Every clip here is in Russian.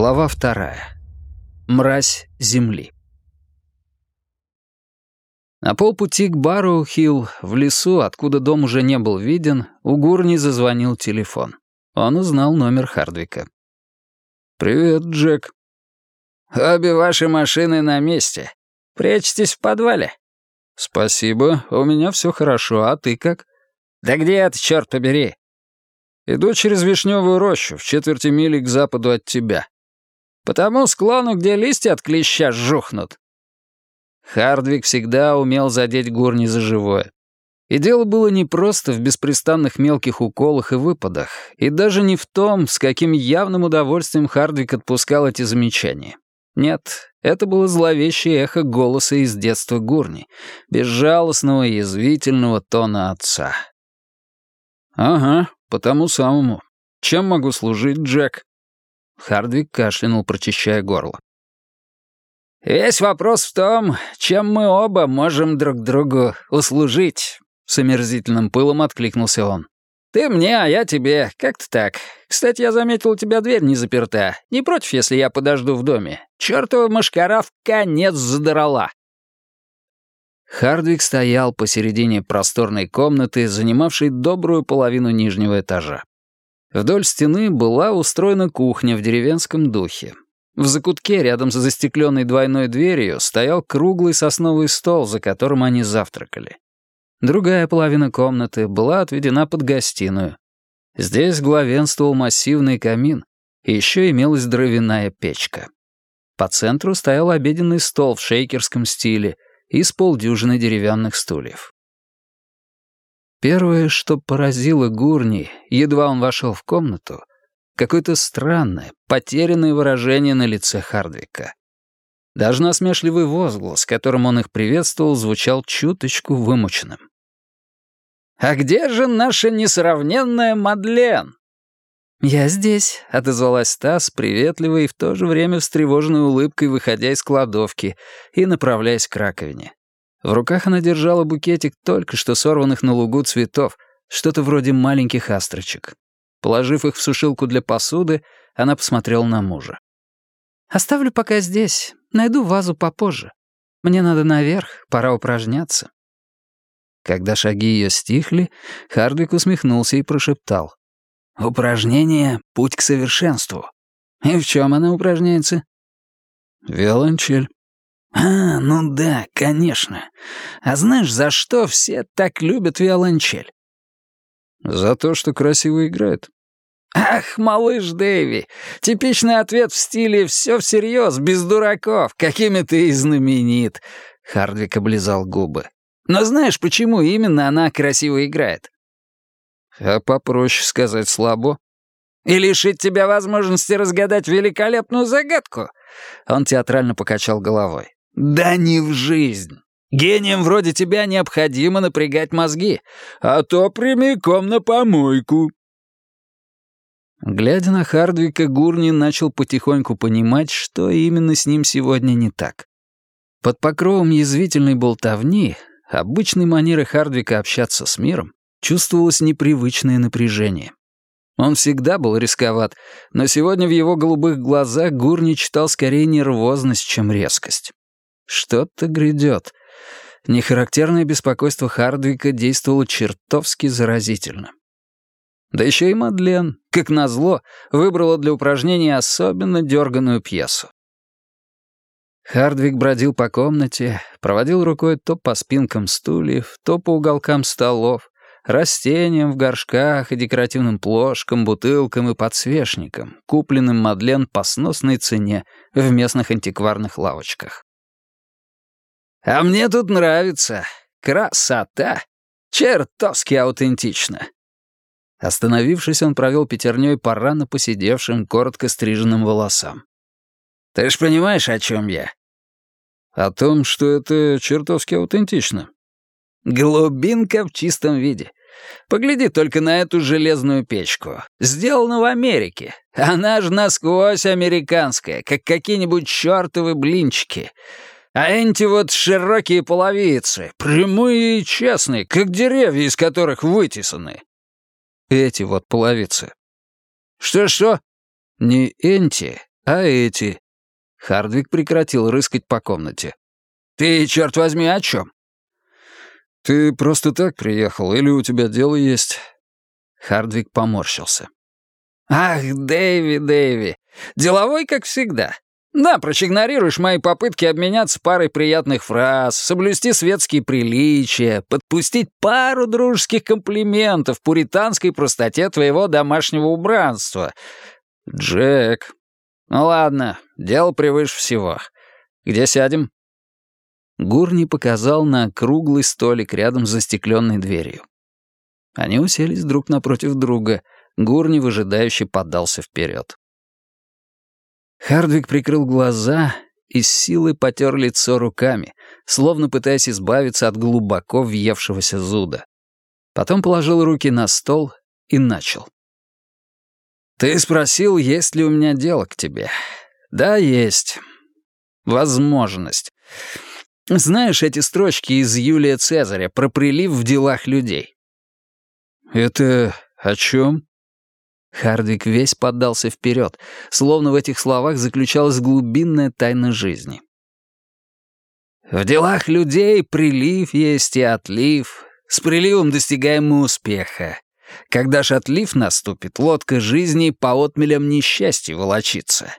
Глава вторая. Мразь земли. На полпути к бару Хилл, в лесу, откуда дом уже не был виден, у Гурни зазвонил телефон. Он узнал номер Хардвика. «Привет, Джек». «Обе ваши машины на месте. Прячьтесь в подвале». «Спасибо, у меня все хорошо, а ты как?» «Да где это, черт побери?» «Иду через Вишневую рощу, в четверти мили к западу от тебя». По тому склону, где листья от клеща жухнут. Хардвик всегда умел задеть Гурни за живое. И дело было не просто в беспрестанных мелких уколах и выпадах, и даже не в том, с каким явным удовольствием Хардвик отпускал эти замечания. Нет, это было зловещее эхо голоса из детства Гурни, безжалостного и язвительного тона отца. «Ага, по тому самому. Чем могу служить, Джек?» Хардвик кашлянул, прочищая горло. «Весь вопрос в том, чем мы оба можем друг другу услужить», — с омерзительным пылом откликнулся он. «Ты мне, а я тебе. Как-то так. Кстати, я заметил, у тебя дверь не заперта. Не против, если я подожду в доме? Чёртова мошкара в конец задрала». Хардвик стоял посередине просторной комнаты, занимавшей добрую половину нижнего этажа. Вдоль стены была устроена кухня в деревенском духе. В закутке рядом с застекленной двойной дверью стоял круглый сосновый стол, за которым они завтракали. Другая половина комнаты была отведена под гостиную. Здесь главенствовал массивный камин, и еще имелась дровяная печка. По центру стоял обеденный стол в шейкерском стиле и с полдюжины деревянных стульев. Первое, что поразило Гурни, едва он вошел в комнату, какое-то странное, потерянное выражение на лице Хардвика. Даже насмешливый возглас, которым он их приветствовал, звучал чуточку вымученным. «А где же наша несравненная Мадлен?» «Я здесь», — отозвалась Стас, приветливой и в то же время встревоженной улыбкой, выходя из кладовки и направляясь к раковине. В руках она держала букетик только что сорванных на лугу цветов, что-то вроде маленьких астрочек. Положив их в сушилку для посуды, она посмотрела на мужа. «Оставлю пока здесь. Найду вазу попозже. Мне надо наверх, пора упражняться». Когда шаги ее стихли, Хардвик усмехнулся и прошептал. «Упражнение — путь к совершенству. И в чем она упражняется?» «Виолончель». «А, ну да, конечно. А знаешь, за что все так любят виолончель?» «За то, что красиво играет». «Ах, малыш Дэви, типичный ответ в стиле «все всерьез, без дураков, какими ты и знаменит», — Хардвик облизал губы. «Но знаешь, почему именно она красиво играет?» «А попроще сказать слабо». «И лишить тебя возможности разгадать великолепную загадку?» Он театрально покачал головой. Да не в жизнь. Гением вроде тебя необходимо напрягать мозги, а то прямиком на помойку. Глядя на Хардвика, Гурни начал потихоньку понимать, что именно с ним сегодня не так. Под покровом язвительной болтовни, обычной манеры Хардвика общаться с миром, чувствовалось непривычное напряжение. Он всегда был рисковат, но сегодня в его голубых глазах Гурни читал скорее нервозность, чем резкость. Что-то грядет. Нехарактерное беспокойство Хардвика действовало чертовски заразительно. Да еще и Мадлен, как назло, выбрала для упражнения особенно дерганую пьесу. Хардвик бродил по комнате, проводил рукой то по спинкам стульев, то по уголкам столов, растениям в горшках и декоративным плошкам, бутылкам и подсвечникам, купленным Мадлен по сносной цене в местных антикварных лавочках. А мне тут нравится. Красота. Чертовски аутентично. Остановившись, он провел пятерней по рано посидевшим, коротко стриженным волосам. «Ты ж понимаешь, о чем я?» «О том, что это чертовски аутентично». «Глубинка в чистом виде. Погляди только на эту железную печку. Сделана в Америке. Она же насквозь американская, как какие-нибудь чертовы блинчики. А эти вот широкие половицы, прямые и честные, как деревья, из которых вытесаны. Эти вот половицы. Что-что? Не энти, А эти?» Хардвик прекратил рыскать по комнате. «Ты, черт возьми, о чем?» «Ты просто так приехал, или у тебя дело есть?» Хардвик поморщился. «Ах, Дэйви, Дэйви, деловой, как всегда. Напрочь игнорируешь мои попытки обменяться парой приятных фраз, соблюсти светские приличия, подпустить пару дружеских комплиментов пуританской простоте твоего домашнего убранства. Джек. Ну ладно, дело превыше всего. Где сядем?» Гурни показал на круглый столик рядом с застекленной дверью. Они уселись друг напротив друга. Гурни выжидающе поддался вперед. Хардвик прикрыл глаза и с силой потер лицо руками, словно пытаясь избавиться от глубоко въевшегося зуда. Потом положил руки на стол и начал. «Ты спросил, есть ли у меня дело к тебе. Да, есть. Возможность. Знаешь эти строчки из Юлия Цезаря про прилив в делах людей?» «Это о чем?» Хардвик весь поддался вперед, словно в этих словах заключалась глубинная тайна жизни. «В делах людей прилив есть и отлив. С приливом достигаем мы успеха. Когда ж отлив наступит, лодка жизни по отмелям несчастья волочится».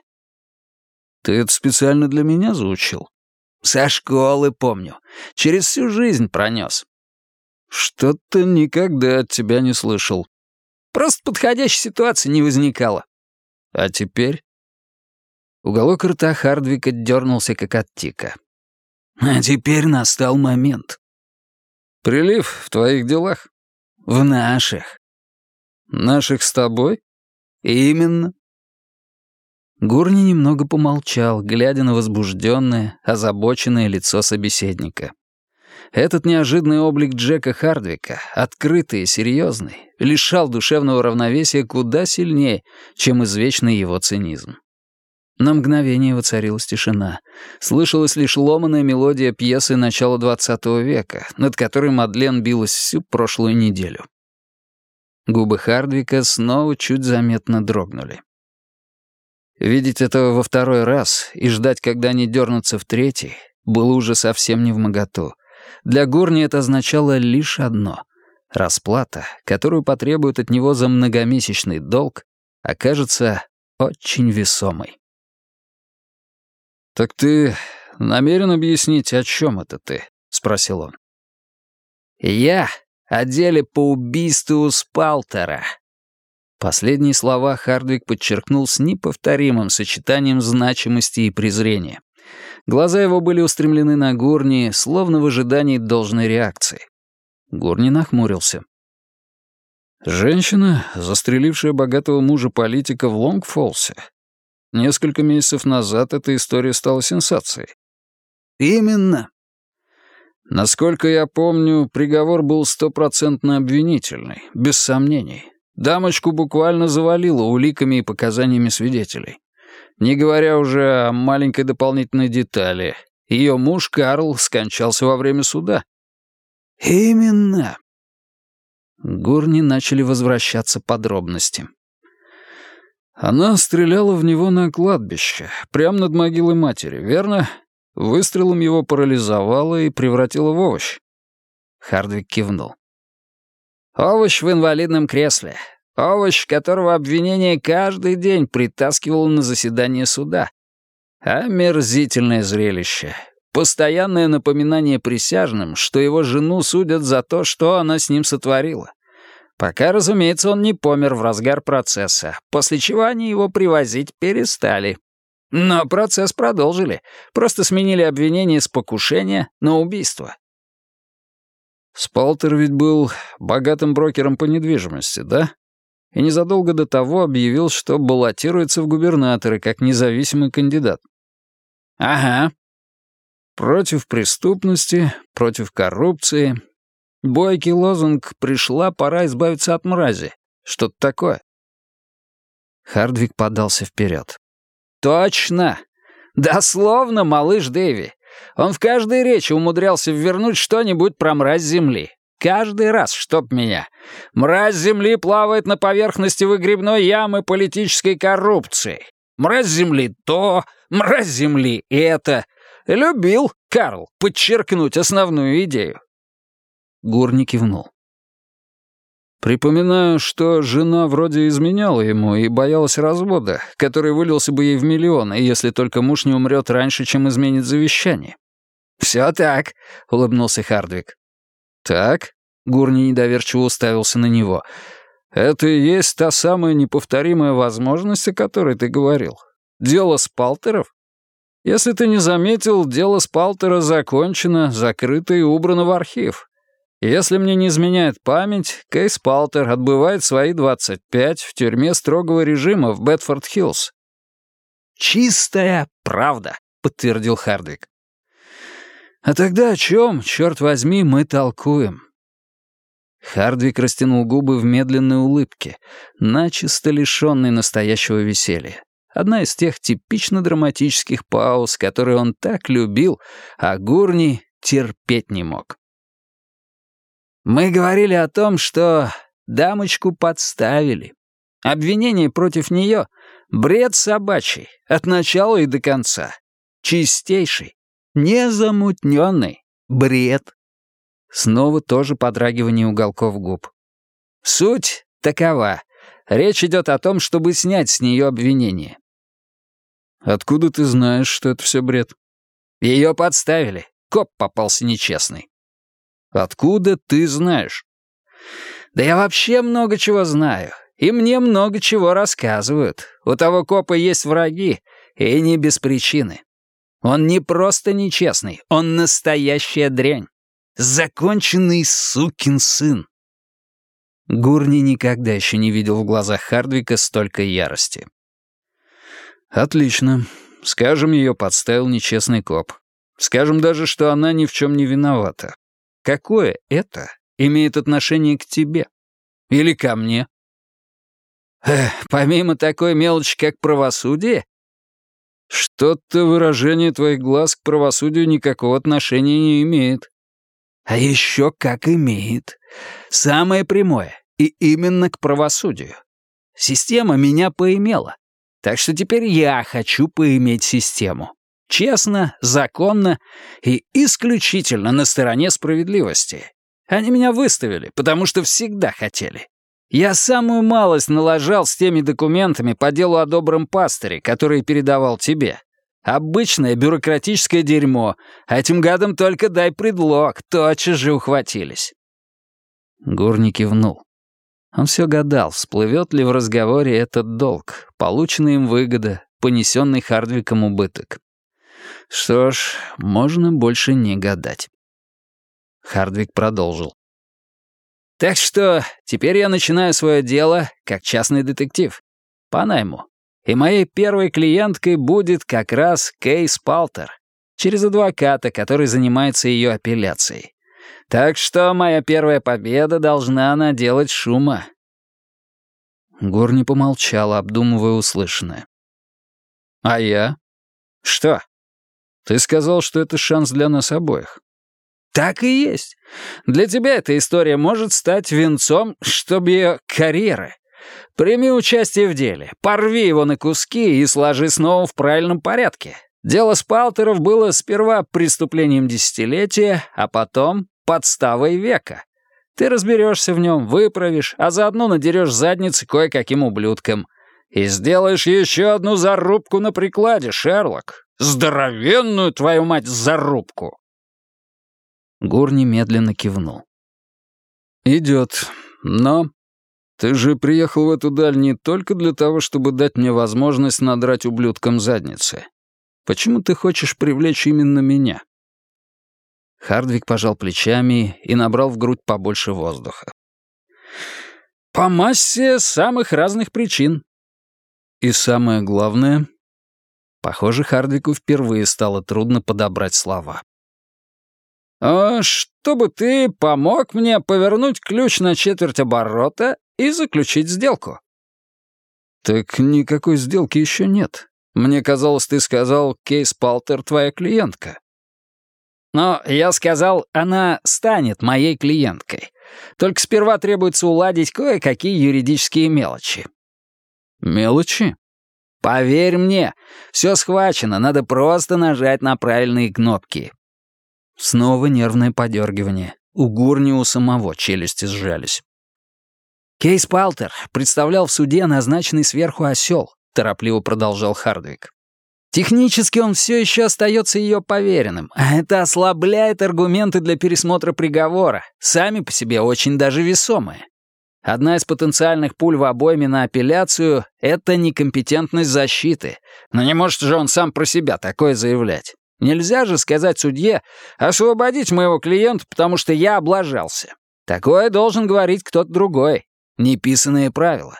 «Ты это специально для меня звучил?» «Со школы помню. Через всю жизнь пронес». «Что-то никогда от тебя не слышал», Просто подходящей ситуации не возникало. А теперь? Уголок рта Хардвика дернулся, как от тика. А теперь настал момент. Прилив в твоих делах? В наших. Наших с тобой? Именно. Гурни немного помолчал, глядя на возбужденное, озабоченное лицо собеседника. Этот неожиданный облик Джека Хардвика, открытый и серьезный, лишал душевного равновесия куда сильнее, чем извечный его цинизм. На мгновение воцарилась тишина. Слышалась лишь ломаная мелодия пьесы начала XX века, над которой Мадлен билась всю прошлую неделю. Губы Хардвика снова чуть заметно дрогнули. Видеть этого во второй раз и ждать, когда они дернутся в третий, было уже совсем не в моготу. Для Горни это означало лишь одно — расплата, которую потребуют от него за многомесячный долг, окажется очень весомой. «Так ты намерен объяснить, о чем это ты?» — спросил он. «Я о деле по убийству Спалтера». Последние слова Хардвик подчеркнул с неповторимым сочетанием значимости и презрения. Глаза его были устремлены на Гурни, словно в ожидании должной реакции. Гурни нахмурился. «Женщина, застрелившая богатого мужа-политика в Лонгфолсе. Несколько месяцев назад эта история стала сенсацией». «Именно». «Насколько я помню, приговор был стопроцентно обвинительный, без сомнений. Дамочку буквально завалило уликами и показаниями свидетелей. Не говоря уже о маленькой дополнительной детали. Ее муж Карл скончался во время суда. «Именно». Гурни начали возвращаться подробности. Она стреляла в него на кладбище, прямо над могилой матери, верно? Выстрелом его парализовала и превратила в овощ. Хардвик кивнул. «Овощ в инвалидном кресле. Овощ, которого обвинение каждый день притаскивало на заседание суда. Омерзительное зрелище. Постоянное напоминание присяжным, что его жену судят за то, что она с ним сотворила. Пока, разумеется, он не помер в разгар процесса, после чего они его привозить перестали. Но процесс продолжили, просто сменили обвинение с покушения на убийство. Спалтер ведь был богатым брокером по недвижимости, да? И незадолго до того объявил, что баллотируется в губернаторы как независимый кандидат. «Ага». Против преступности, против коррупции. Бойкий лозунг «Пришла пора избавиться от мрази». Что-то такое. Хардвик подался вперед. «Точно! Дословно, малыш Дэви. Он в каждой речи умудрялся ввернуть что-нибудь про мразь земли. Каждый раз, чтоб меня. Мразь земли плавает на поверхности выгребной ямы политической коррупции. Мразь земли то, мразь земли это. Любил, Карл, подчеркнуть основную идею. Гурни кивнул. Припоминаю, что жена вроде изменяла ему и боялась развода, который вылился бы ей в миллионы, если только муж не умрет раньше, чем изменит завещание. «Все так», — улыбнулся Хардвик. «Так?» — Гурни недоверчиво уставился на него. «Это и есть та самая неповторимая возможность, о которой ты говорил. Дело Спалтеров? Если ты не заметил, дело Спалтера закончено, закрыто и убрано в архив. Если мне не изменяет память, Кейс Палтер отбывает свои 25 в тюрьме строгого режима в Бетфорд-Хиллз». «Чистая правда», — подтвердил Хардвик. «А тогда о чем, черт возьми, мы толкуем?» Хардвик растянул губы в медленной улыбке, начисто лишенной настоящего веселья. Одна из тех типично драматических пауз, которые он так любил, а Гурни терпеть не мог. Мы говорили о том, что дамочку подставили. Обвинение против нее — бред собачий, от начала и до конца. Чистейший, незамутненный бред. Снова тоже подрагивание уголков губ. Суть такова. Речь идет о том, чтобы снять с нее обвинение. Откуда ты знаешь, что это все бред? Ее подставили. Коп попался нечестный. Откуда ты знаешь? Да я вообще много чего знаю. И мне много чего рассказывают. У того копа есть враги, и не без причины. Он не просто нечестный, он настоящая дрянь. Законченный сукин сын. Гурни никогда еще не видел в глазах Хардвика столько ярости. «Отлично. Скажем, ее подставил нечестный коп. Скажем даже, что она ни в чем не виновата. Какое это имеет отношение к тебе? Или ко мне? Эх, помимо такой мелочи, как правосудие? Что-то выражение твоих глаз к правосудию никакого отношения не имеет. А еще как имеет. Самое прямое. И именно к правосудию. Система меня поимела. Так что теперь я хочу поиметь систему. Честно, законно и исключительно на стороне справедливости. Они меня выставили, потому что всегда хотели. Я самую малость налажал с теми документами по делу о добром пастыре, которые передавал тебе. Обычное бюрократическое дерьмо, а этим гадам только дай предлог, тотчас же ухватились». Гурни кивнул. Он все гадал, всплывет ли в разговоре этот долг, полученный им выгода, понесенный Хардвиком убыток. Что ж, можно больше не гадать. Хардвик продолжил. «Так что теперь я начинаю свое дело как частный детектив. По найму. И моей первой клиенткой будет как раз Кейс Палтер, через адвоката, который занимается ее апелляцией. Так что моя первая победа должна наделать шума». Горни помолчал, обдумывая услышанное. «А я?» «Что?» Ты сказал, что это шанс для нас обоих. Так и есть. Для тебя эта история может стать венцом, чтобы ее карьеры. Прими участие в деле, порви его на куски и сложи снова в правильном порядке. Дело Спалтеров было сперва преступлением десятилетия, а потом подставой века. Ты разберешься в нем, выправишь, а заодно надерешь задницы кое-каким ублюдкам. И сделаешь еще одну зарубку на прикладе, Шерлок. Здоровенную, твою мать, зарубку!» Гур немедленно кивнул. «Идет. Но ты же приехал в эту даль не только для того, чтобы дать мне возможность надрать ублюдкам задницы. Почему ты хочешь привлечь именно меня?» Хардвик пожал плечами и набрал в грудь побольше воздуха. «По массе самых разных причин». «И самое главное, Похоже, Хардвику впервые стало трудно подобрать слова. «А «Чтобы ты помог мне повернуть ключ на четверть оборота и заключить сделку». «Так никакой сделки еще нет. Мне казалось, ты сказал, Кейс Палтер твоя клиентка». «Но я сказал, она станет моей клиенткой. Только сперва требуется уладить кое-какие юридические мелочи». «Мелочи?» Поверь мне, все схвачено, надо просто нажать на правильные кнопки». Снова нервное подергивание. У Гурни у самого челюсти сжались. «Кейс Палтер представлял в суде назначенный сверху осел», — торопливо продолжал Хардвик. «Технически он все еще остается ее поверенным, а это ослабляет аргументы для пересмотра приговора, сами по себе очень даже весомые. Одна из потенциальных пуль в обойме на апелляцию — это некомпетентность защиты. Но не может же он сам про себя такое заявлять. Нельзя же сказать судье «освободить моего клиента, потому что я облажался». Такое должен говорить кто-то другой. Неписанные правила.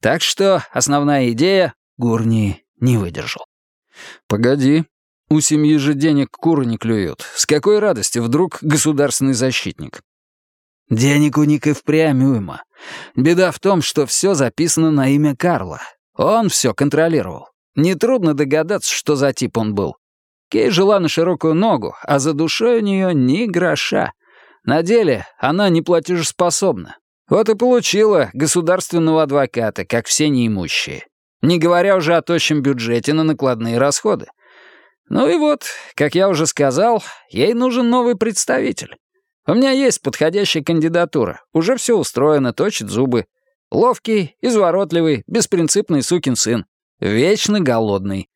Так что основная идея Гурни не выдержал. «Погоди, у семьи же денег куры не клюют. С какой радости вдруг государственный защитник?» Денег у Ника впрямь уйма. Беда в том, что все записано на имя Карла. Он все контролировал. Нетрудно догадаться, что за тип он был. Кей жила на широкую ногу, а за душой у нее ни гроша. На деле она не платежеспособна. Вот и получила государственного адвоката, как все неимущие. Не говоря уже о тощем бюджете на накладные расходы. Ну и вот, как я уже сказал, ей нужен новый представитель. У меня есть подходящая кандидатура. Уже все устроено, точит зубы. Ловкий, изворотливый, беспринципный сукин сын. Вечно голодный.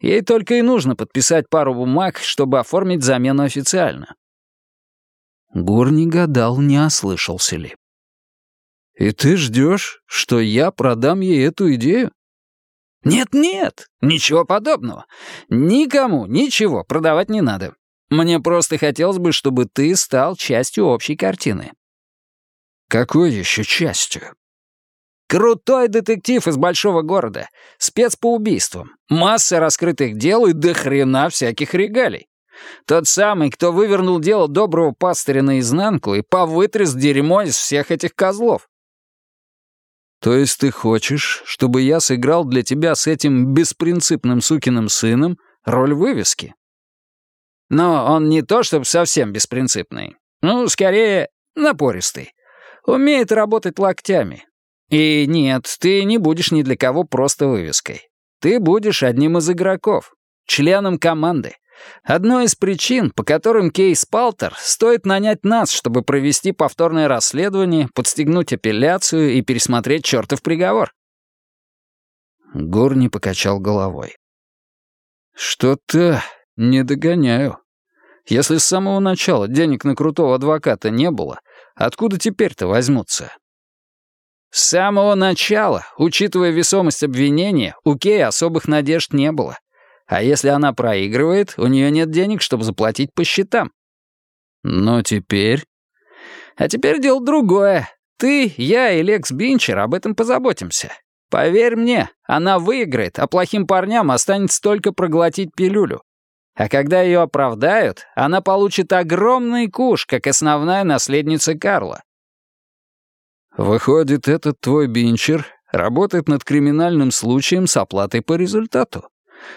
Ей только и нужно подписать пару бумаг, чтобы оформить замену официально. Гур не гадал, не ослышался ли. «И ты ждешь, что я продам ей эту идею?» «Нет-нет, ничего подобного. Никому ничего продавать не надо. Мне просто хотелось бы, чтобы ты стал частью общей картины». «Какой еще частью?» «Крутой детектив из большого города, спец по убийствам, масса раскрытых дел и до хрена всяких регалий. Тот самый, кто вывернул дело доброго пастыря наизнанку и повытряс дерьмо из всех этих козлов». «То есть ты хочешь, чтобы я сыграл для тебя с этим беспринципным сукиным сыном роль вывески?» Но он не то чтобы совсем беспринципный. Ну, скорее, напористый. Умеет работать локтями. И нет, ты не будешь ни для кого просто вывеской. Ты будешь одним из игроков, членом команды. Одной из причин, по которым Кейс Палтер стоит нанять нас, чтобы провести повторное расследование, подстегнуть апелляцию и пересмотреть чертов приговор. Горни покачал головой. «Что-то «Не догоняю. Если с самого начала денег на крутого адвоката не было, откуда теперь-то возьмутся?» С самого начала, учитывая весомость обвинения, у Кей особых надежд не было. А если она проигрывает, у нее нет денег, чтобы заплатить по счетам. Но теперь... А теперь дело другое. Ты, я и Лекс Бинчер об этом позаботимся. Поверь мне, она выиграет, а плохим парням останется только проглотить пилюлю. А когда ее оправдают, она получит огромный куш, как основная наследница Карла. Выходит, этот твой бинчер работает над криминальным случаем с оплатой по результату.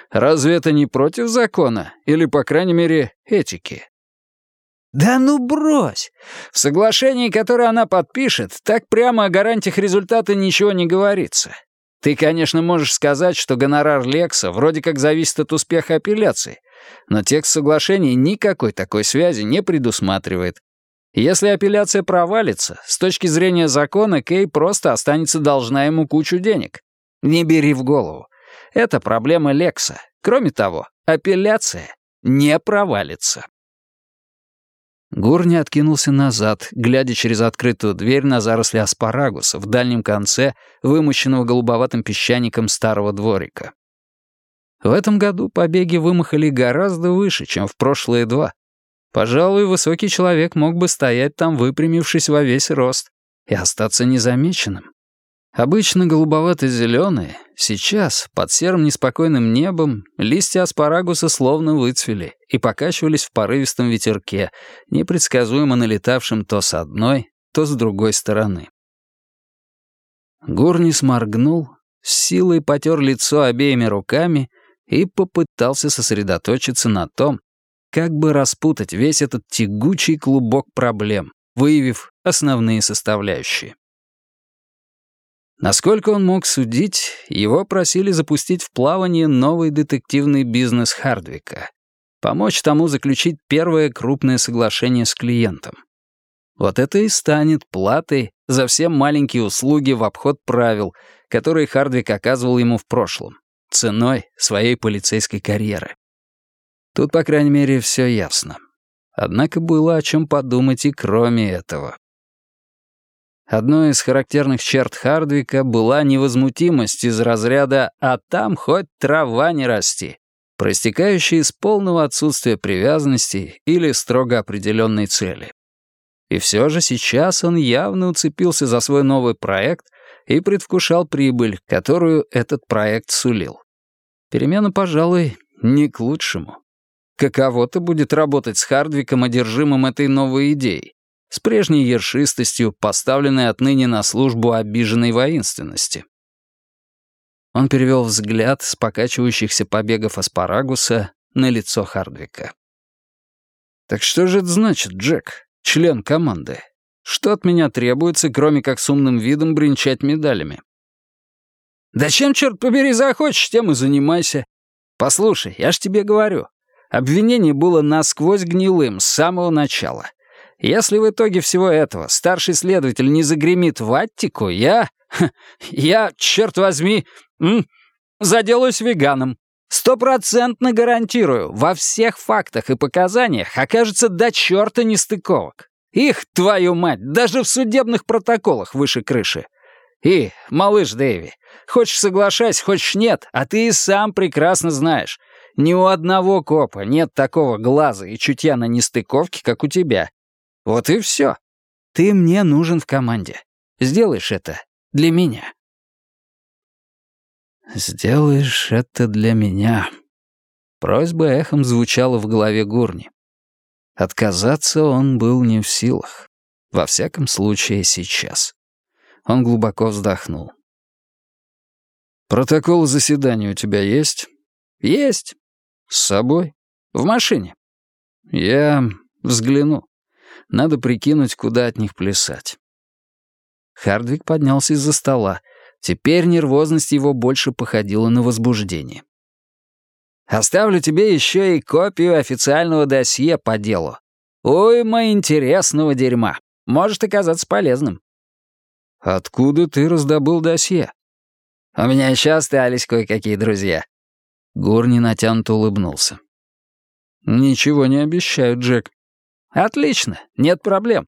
Разве это не против закона или, по крайней мере, этики? «Да ну брось! В соглашении, которое она подпишет, так прямо о гарантиях результата ничего не говорится. Ты, конечно, можешь сказать, что гонорар Лекса вроде как зависит от успеха апелляции, но текст соглашения никакой такой связи не предусматривает. Если апелляция провалится, с точки зрения закона Кей просто останется должна ему кучу денег. Не бери в голову. Это проблема Лекса. Кроме того, апелляция не провалится. Гурни откинулся назад, глядя через открытую дверь на заросли аспарагуса в дальнем конце, вымощенного голубоватым песчаником старого дворика. В этом году побеги вымахали гораздо выше, чем в прошлые два. Пожалуй, высокий человек мог бы стоять там, выпрямившись во весь рост, и остаться незамеченным. Обычно голубовато-зеленые, сейчас, под серым неспокойным небом, листья аспарагуса словно выцвели и покачивались в порывистом ветерке, непредсказуемо налетавшем то с одной, то с другой стороны. Гурнис моргнул, с силой потер лицо обеими руками — и попытался сосредоточиться на том, как бы распутать весь этот тягучий клубок проблем, выявив основные составляющие. Насколько он мог судить, его просили запустить в плавание новый детективный бизнес Хардвика, помочь тому заключить первое крупное соглашение с клиентом. Вот это и станет платой за все маленькие услуги в обход правил, которые Хардвик оказывал ему в прошлом, ценой своей полицейской карьеры. Тут, по крайней мере, все ясно. Однако было о чем подумать и кроме этого. Одной из характерных черт Хардвика была невозмутимость из разряда «а там хоть трава не расти», проистекающая из полного отсутствия привязанности или строго определенной цели. И все же сейчас он явно уцепился за свой новый проект и предвкушал прибыль, которую этот проект сулил. Перемена, пожалуй, не к лучшему. Каково-то будет работать с Хардвиком, одержимым этой новой идеей с прежней ершистостью, поставленной отныне на службу обиженной воинственности. Он перевел взгляд с покачивающихся побегов аспарагуса на лицо Хардвика. «Так что же это значит, Джек, член команды? Что от меня требуется, кроме как с умным видом бренчать медалями?» «Да чем, черт побери, захочешь, тем и занимайся. Послушай, я ж тебе говорю, обвинение было насквозь гнилым с самого начала». Если в итоге всего этого старший следователь не загремит в Аттику, я... я, черт возьми, заделаюсь веганом. Стопроцентно гарантирую, во всех фактах и показаниях окажется до черта нестыковок. Их, твою мать, даже в судебных протоколах выше крыши. И, малыш Дэви, хочешь соглашайся, хочешь нет, а ты и сам прекрасно знаешь, ни у одного копа нет такого глаза и чутья на нестыковки, как у тебя. Вот и все. Ты мне нужен в команде. Сделаешь это для меня. Сделаешь это для меня. Просьба эхом звучала в голове Гурни. Отказаться он был не в силах. Во всяком случае, сейчас. Он глубоко вздохнул. «Протокол заседания у тебя есть?» «Есть. С собой? В машине?» «Я взгляну». Надо прикинуть, куда от них плясать. Хардвик поднялся из-за стола. Теперь нервозность его больше походила на возбуждение. «Оставлю тебе еще и копию официального досье по делу. Уйма интересного дерьма. Может оказаться полезным». «Откуда ты раздобыл досье?» «У меня еще остались кое-какие друзья». Горни натянуто улыбнулся. «Ничего не обещаю, Джек. «Отлично, нет проблем.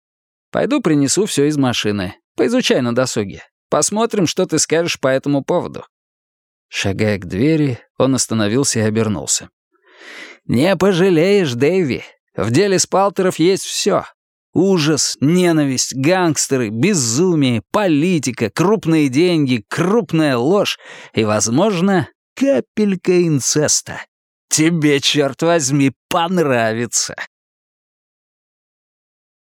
Пойду принесу все из машины. Поизучай на досуге. Посмотрим, что ты скажешь по этому поводу». Шагая к двери, он остановился и обернулся. «Не пожалеешь, Дэйви. В деле Спалтеров есть все. Ужас, ненависть, гангстеры, безумие, политика, крупные деньги, крупная ложь и, возможно, капелька инцеста. Тебе, черт возьми, понравится».